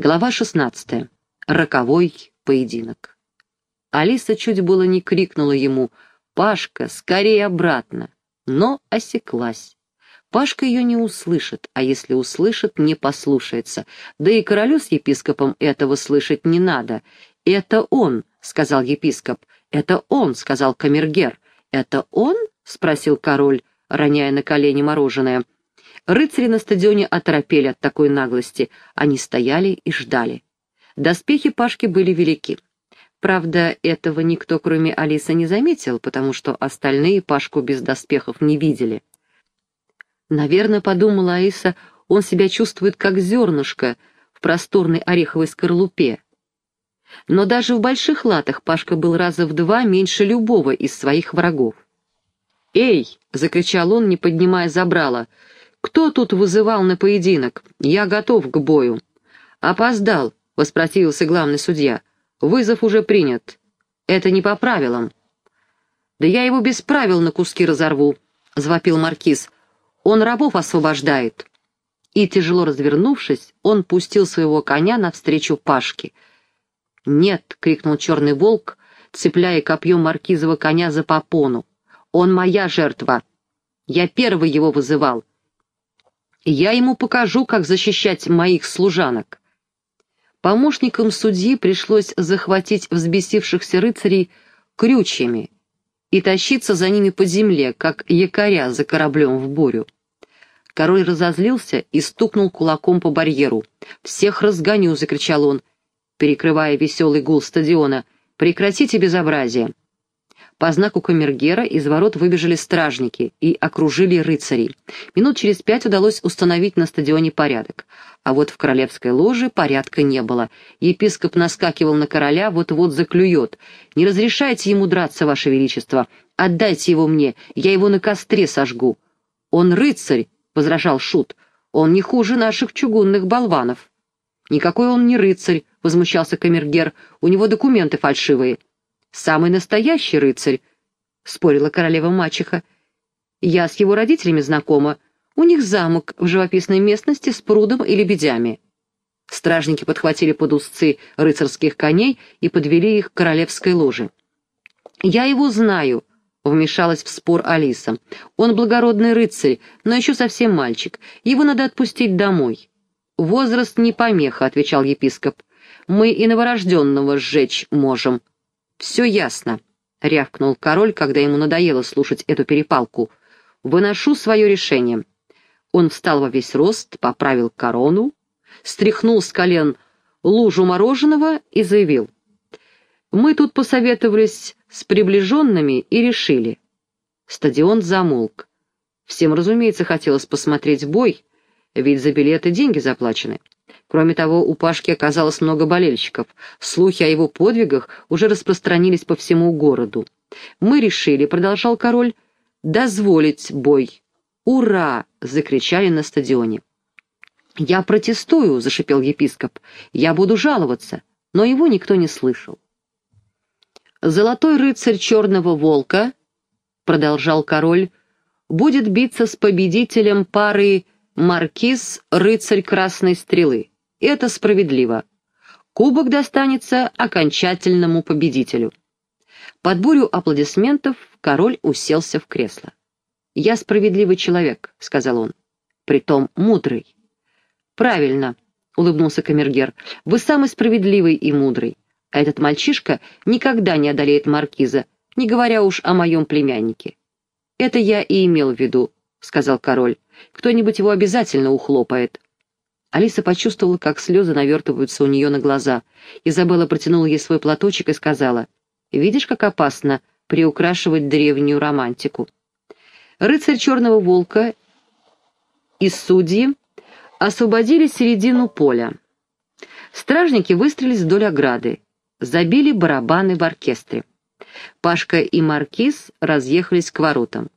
Глава 16. Роковой поединок. Алиса чуть было не крикнула ему «Пашка, скорее обратно!», но осеклась. Пашка ее не услышит, а если услышит, не послушается. Да и королю с епископом этого слышать не надо. «Это он», — сказал епископ. «Это он», — сказал камергер. «Это он?» — спросил король, роняя на колени мороженое. Рыцари на стадионе оторопели от такой наглости. Они стояли и ждали. Доспехи Пашки были велики. Правда, этого никто, кроме Алисы, не заметил, потому что остальные Пашку без доспехов не видели. Наверное, подумала Алиса, он себя чувствует как зернышко в просторной ореховой скорлупе. Но даже в больших латах Пашка был раза в два меньше любого из своих врагов. «Эй!» — закричал он, не поднимая забрала — «Кто тут вызывал на поединок? Я готов к бою». «Опоздал», — воспротивился главный судья. «Вызов уже принят. Это не по правилам». «Да я его без правил на куски разорву», — звопил маркиз. «Он рабов освобождает». И, тяжело развернувшись, он пустил своего коня навстречу Пашке. «Нет!» — крикнул черный волк, цепляя копьем маркизова коня за попону. «Он моя жертва! Я первый его вызывал. Я ему покажу, как защищать моих служанок. Помощникам судьи пришлось захватить взбесившихся рыцарей крючьями и тащиться за ними по земле, как якоря за кораблем в бурю. Король разозлился и стукнул кулаком по барьеру. «Всех разгоню!» — закричал он, перекрывая веселый гул стадиона. «Прекратите безобразие!» По знаку камергера из ворот выбежали стражники и окружили рыцарей. Минут через пять удалось установить на стадионе порядок. А вот в королевской ложе порядка не было. Епископ наскакивал на короля, вот-вот заклюет. «Не разрешайте ему драться, ваше величество. Отдайте его мне, я его на костре сожгу». «Он рыцарь», — возражал Шут. «Он не хуже наших чугунных болванов». «Никакой он не рыцарь», — возмущался камергер. «У него документы фальшивые». «Самый настоящий рыцарь», — спорила королева-мачеха. «Я с его родителями знакома. У них замок в живописной местности с прудом и лебедями». Стражники подхватили под узцы рыцарских коней и подвели их к королевской ложе. «Я его знаю», — вмешалась в спор Алиса. «Он благородный рыцарь, но еще совсем мальчик. Его надо отпустить домой». «Возраст не помеха», — отвечал епископ. «Мы и новорожденного сжечь можем». «Все ясно», — рявкнул король, когда ему надоело слушать эту перепалку. «Выношу свое решение». Он встал во весь рост, поправил корону, стряхнул с колен лужу мороженого и заявил. «Мы тут посоветовались с приближенными и решили». Стадион замолк. Всем, разумеется, хотелось посмотреть бой, ведь за билеты деньги заплачены. Кроме того, у Пашки оказалось много болельщиков. Слухи о его подвигах уже распространились по всему городу. «Мы решили», — продолжал король, — «дозволить бой». «Ура!» — закричали на стадионе. «Я протестую», — зашипел епископ. «Я буду жаловаться». Но его никто не слышал. «Золотой рыцарь черного волка», — продолжал король, — «будет биться с победителем пары Маркиз — рыцарь красной стрелы. Это справедливо. Кубок достанется окончательному победителю. Под бурю аплодисментов король уселся в кресло. «Я справедливый человек», — сказал он, — «притом мудрый». «Правильно», — улыбнулся Камергер, — «вы самый справедливый и мудрый. А этот мальчишка никогда не одолеет маркиза, не говоря уж о моем племяннике». «Это я и имел в виду», — сказал король. «Кто-нибудь его обязательно ухлопает». Алиса почувствовала, как слезы навертываются у нее на глаза. Изабелла протянула ей свой платочек и сказала, «Видишь, как опасно приукрашивать древнюю романтику». Рыцарь Черного Волка и судьи освободили середину поля. Стражники выстрелились вдоль ограды, забили барабаны в оркестре. Пашка и Маркиз разъехались к воротам.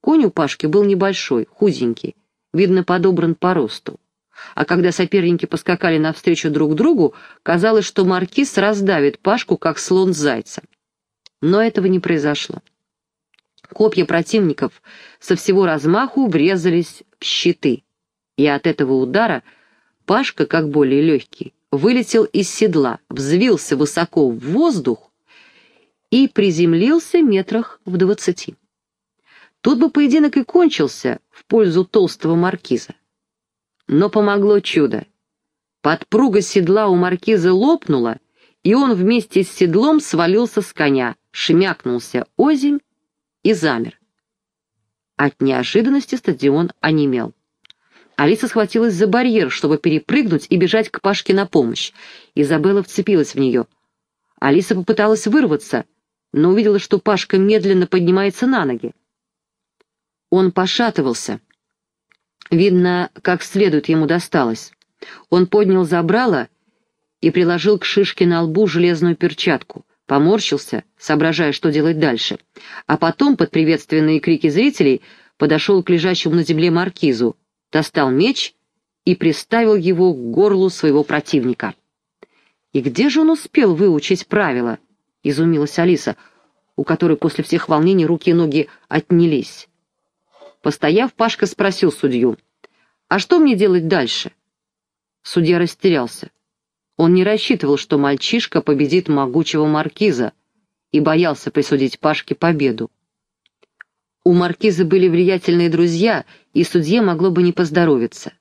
Конь у Пашки был небольшой, худенький, видно, подобран по росту. А когда соперники поскакали навстречу друг другу, казалось, что маркиз раздавит Пашку, как слон зайца. Но этого не произошло. Копья противников со всего размаху врезались в щиты, и от этого удара Пашка, как более легкий, вылетел из седла, взвился высоко в воздух и приземлился метрах в двадцати. Тут бы поединок и кончился в пользу толстого маркиза. Но помогло чудо. Подпруга седла у маркиза лопнула, и он вместе с седлом свалился с коня, шмякнулся озимь и замер. От неожиданности стадион онемел. Алиса схватилась за барьер, чтобы перепрыгнуть и бежать к Пашке на помощь. Изабелла вцепилась в нее. Алиса попыталась вырваться, но увидела, что Пашка медленно поднимается на ноги. Он пошатывался. Видно, как следует ему досталось. Он поднял забрало и приложил к шишке на лбу железную перчатку, поморщился, соображая, что делать дальше. А потом, под приветственные крики зрителей, подошел к лежащему на земле маркизу, достал меч и приставил его к горлу своего противника. «И где же он успел выучить правила?» — изумилась Алиса, у которой после всех волнений руки и ноги отнялись. Постояв, Пашка спросил судью, «А что мне делать дальше?» Судья растерялся. Он не рассчитывал, что мальчишка победит могучего маркиза, и боялся присудить Пашке победу. У маркиза были влиятельные друзья, и судье могло бы не поздоровиться.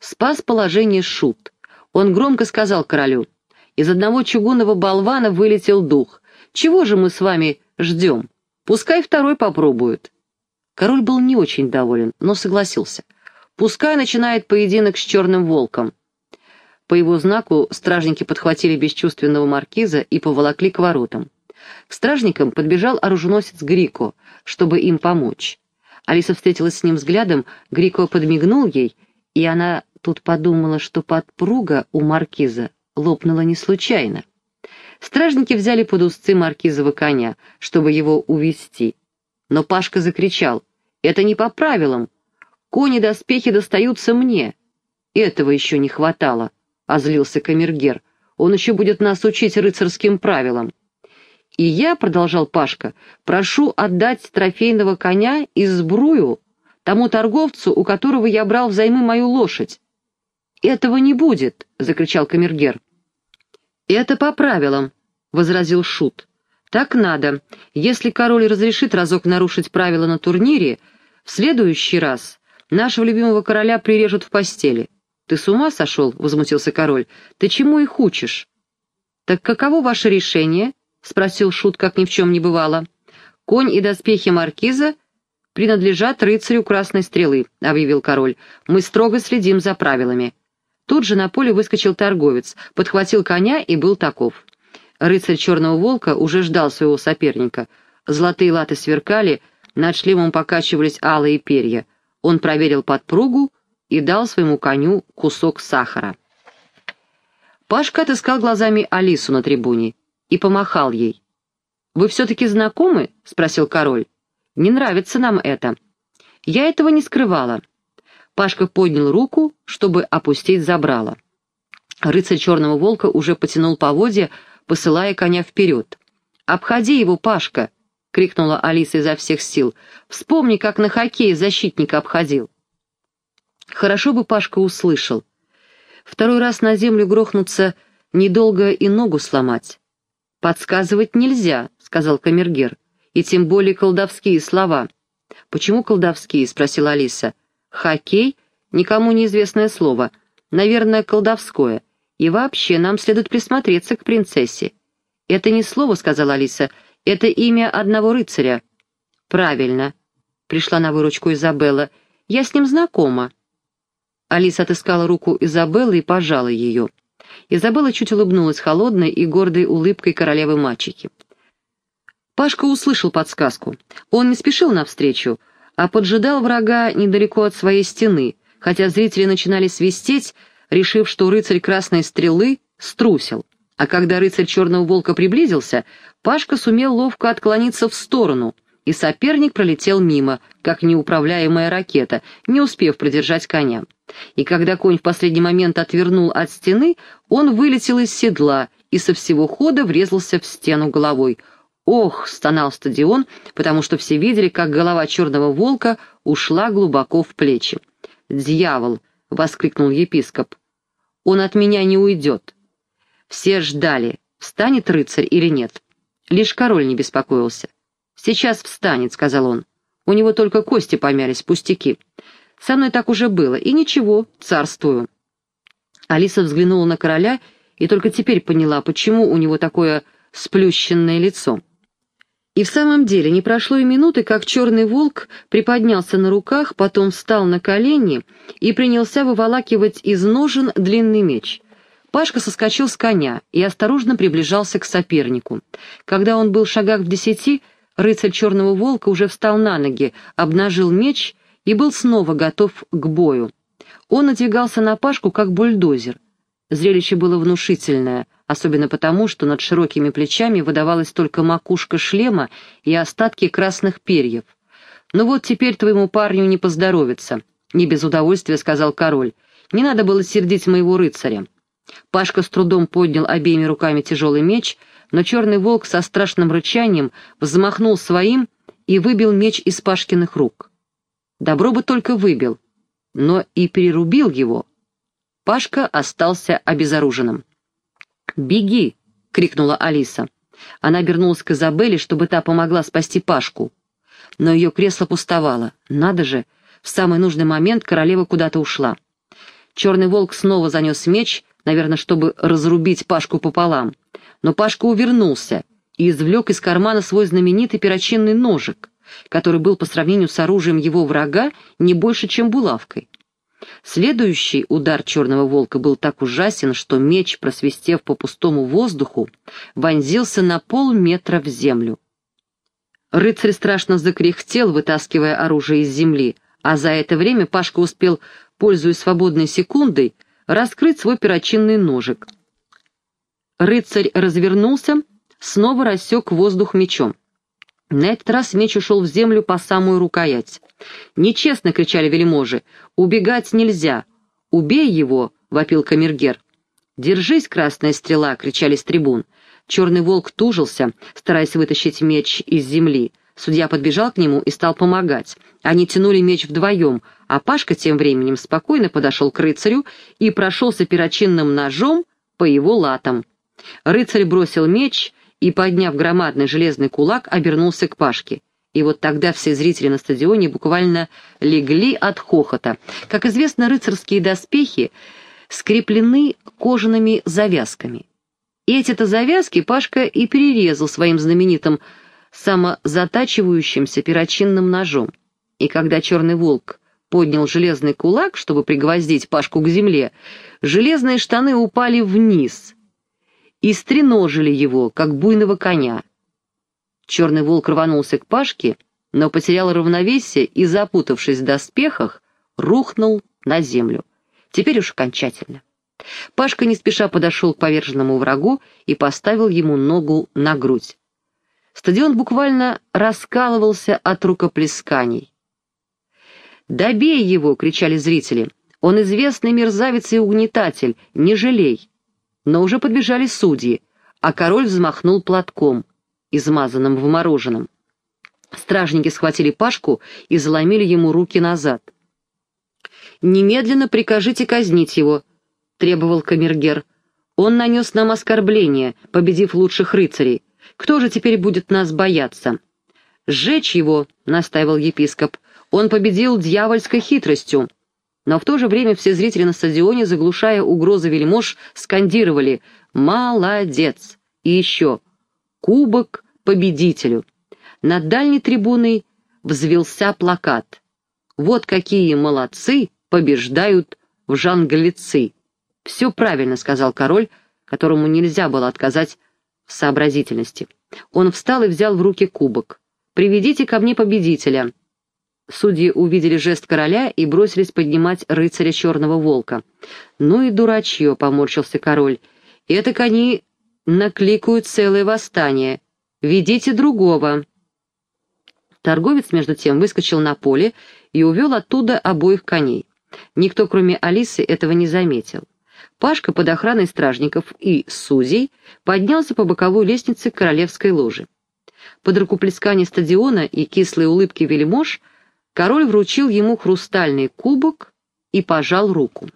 Спас положение шут. Он громко сказал королю, «Из одного чугунного болвана вылетел дух. Чего же мы с вами ждем? Пускай второй попробует». Король был не очень доволен, но согласился. «Пускай начинает поединок с черным волком». По его знаку стражники подхватили бесчувственного маркиза и поволокли к воротам. К стражникам подбежал оруженосец Грико, чтобы им помочь. Алиса встретилась с ним взглядом, Грико подмигнул ей, и она тут подумала, что подпруга у маркиза лопнула не случайно. Стражники взяли под узцы маркизова коня, чтобы его увести. Но Пашка закричал, «Это не по правилам. Кони-доспехи достаются мне». Этого еще не хватало, — озлился камергер. «Он еще будет нас учить рыцарским правилам». «И я», — продолжал Пашка, — «прошу отдать трофейного коня и сбрую тому торговцу, у которого я брал взаймы мою лошадь». «Этого не будет», — закричал камергер. «Это по правилам», — возразил Шут. «Так надо. Если король разрешит разок нарушить правила на турнире, в следующий раз нашего любимого короля прирежут в постели». «Ты с ума сошел?» — возмутился король. «Ты чему их учишь?» «Так каково ваше решение?» — спросил Шут, как ни в чем не бывало. «Конь и доспехи маркиза принадлежат рыцарю Красной Стрелы», — объявил король. «Мы строго следим за правилами». Тут же на поле выскочил торговец, подхватил коня и был таков. Рыцарь Черного Волка уже ждал своего соперника. Золотые латы сверкали, над шлемом покачивались алые перья. Он проверил подпругу и дал своему коню кусок сахара. Пашка отыскал глазами Алису на трибуне и помахал ей. «Вы все-таки знакомы?» — спросил король. «Не нравится нам это». Я этого не скрывала. Пашка поднял руку, чтобы опустить забрало. Рыцарь черного волка уже потянул поводья, посылая коня вперед. «Обходи его, Пашка!» — крикнула Алиса изо всех сил. «Вспомни, как на хоккее защитника обходил». Хорошо бы Пашка услышал. Второй раз на землю грохнуться недолго и ногу сломать. «Подсказывать нельзя», — сказал камергер, — «и тем более колдовские слова». «Почему колдовские?» — спросила Алиса. «Хоккей — никому неизвестное слово. Наверное, колдовское. И вообще, нам следует присмотреться к принцессе». «Это не слово», — сказала Алиса, — «это имя одного рыцаря». «Правильно», — пришла на выручку Изабелла, — «я с ним знакома». Алиса отыскала руку Изабеллы и пожала ее. Изабелла чуть улыбнулась холодной и гордой улыбкой королевы мачехи. Пашка услышал подсказку. Он не спешил навстречу, а поджидал врага недалеко от своей стены, хотя зрители начинали свистеть, решив, что рыцарь красной стрелы струсил. А когда рыцарь черного волка приблизился, Пашка сумел ловко отклониться в сторону — и соперник пролетел мимо, как неуправляемая ракета, не успев продержать коня. И когда конь в последний момент отвернул от стены, он вылетел из седла и со всего хода врезался в стену головой. «Ох!» — стонал стадион, потому что все видели, как голова черного волка ушла глубоко в плечи. «Дьявол!» — воскликнул епископ. Он от меня не уйдет. Все ждали, встанет рыцарь или нет. Лишь король не беспокоился. «Сейчас встанет», — сказал он. «У него только кости помялись, пустяки. Со мной так уже было, и ничего, царствую». Алиса взглянула на короля и только теперь поняла, почему у него такое сплющенное лицо. И в самом деле не прошло и минуты, как черный волк приподнялся на руках, потом встал на колени и принялся выволакивать из ножен длинный меч. Пашка соскочил с коня и осторожно приближался к сопернику. Когда он был в шагах в десяти, рыцарь черного волка уже встал на ноги, обнажил меч и был снова готов к бою. Он надвигался на Пашку, как бульдозер. Зрелище было внушительное — особенно потому, что над широкими плечами выдавалась только макушка шлема и остатки красных перьев. «Ну вот теперь твоему парню не поздоровится», — не без удовольствия сказал король. «Не надо было сердить моего рыцаря». Пашка с трудом поднял обеими руками тяжелый меч, но черный волк со страшным рычанием взмахнул своим и выбил меч из Пашкиных рук. Добро бы только выбил, но и перерубил его. Пашка остался обезоруженным. «Беги!» — крикнула Алиса. Она обернулась к Изабелле, чтобы та помогла спасти Пашку. Но ее кресло пустовало. Надо же, в самый нужный момент королева куда-то ушла. Черный волк снова занес меч, наверное, чтобы разрубить Пашку пополам. Но Пашка увернулся и извлек из кармана свой знаменитый перочинный ножик, который был по сравнению с оружием его врага не больше, чем булавкой. Следующий удар черного волка был так ужасен, что меч, просвистев по пустому воздуху, вонзился на полметра в землю. Рыцарь страшно закряхтел, вытаскивая оружие из земли, а за это время Пашка успел, пользуясь свободной секундой, раскрыть свой перочинный ножик. Рыцарь развернулся, снова рассек воздух мечом. На этот раз меч ушел в землю по самую рукоять. «Нечестно!» — кричали вельможи. «Убегать нельзя! Убей его!» — вопил камергер. «Держись, красная стрела!» — кричали с трибун. Черный волк тужился, стараясь вытащить меч из земли. Судья подбежал к нему и стал помогать. Они тянули меч вдвоем, а Пашка тем временем спокойно подошел к рыцарю и прошелся перочинным ножом по его латам. Рыцарь бросил меч и, подняв громадный железный кулак, обернулся к Пашке. И вот тогда все зрители на стадионе буквально легли от хохота. Как известно, рыцарские доспехи скреплены кожаными завязками. И эти-то завязки Пашка и перерезал своим знаменитым самозатачивающимся перочинным ножом. И когда черный волк поднял железный кулак, чтобы пригвоздить Пашку к земле, железные штаны упали вниз, и стреножили его, как буйного коня. Черный волк рванулся к Пашке, но потерял равновесие и, запутавшись в доспехах, рухнул на землю. Теперь уж окончательно. Пашка не спеша подошел к поверженному врагу и поставил ему ногу на грудь. Стадион буквально раскалывался от рукоплесканий. «Добей его!» — кричали зрители. «Он известный мерзавец и угнетатель, не жалей!» но уже подбежали судьи, а король взмахнул платком, измазанным в мороженом. Стражники схватили Пашку и заломили ему руки назад. «Немедленно прикажите казнить его», — требовал камергер. «Он нанес нам оскорбление, победив лучших рыцарей. Кто же теперь будет нас бояться?» «Сжечь его», — настаивал епископ. «Он победил дьявольской хитростью». Но в то же время все зрители на стадионе, заглушая угрозы вельмож, скандировали «Молодец!» и еще «Кубок победителю!». Над дальней трибуной взвелся плакат «Вот какие молодцы побеждают в жанглицы!». «Все правильно», — сказал король, которому нельзя было отказать в сообразительности. Он встал и взял в руки кубок. «Приведите ко мне победителя», Судьи увидели жест короля и бросились поднимать рыцаря черного волка. «Ну и дурачье», — поморщился король. «Этак они накликают целое восстание. Ведите другого». Торговец, между тем, выскочил на поле и увел оттуда обоих коней. Никто, кроме Алисы, этого не заметил. Пашка под охраной стражников и судей поднялся по боковой лестнице королевской ложи. Под рукоплескание стадиона и кислые улыбки вельмож — Король вручил ему хрустальный кубок и пожал руку.